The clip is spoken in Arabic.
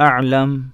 أعلم.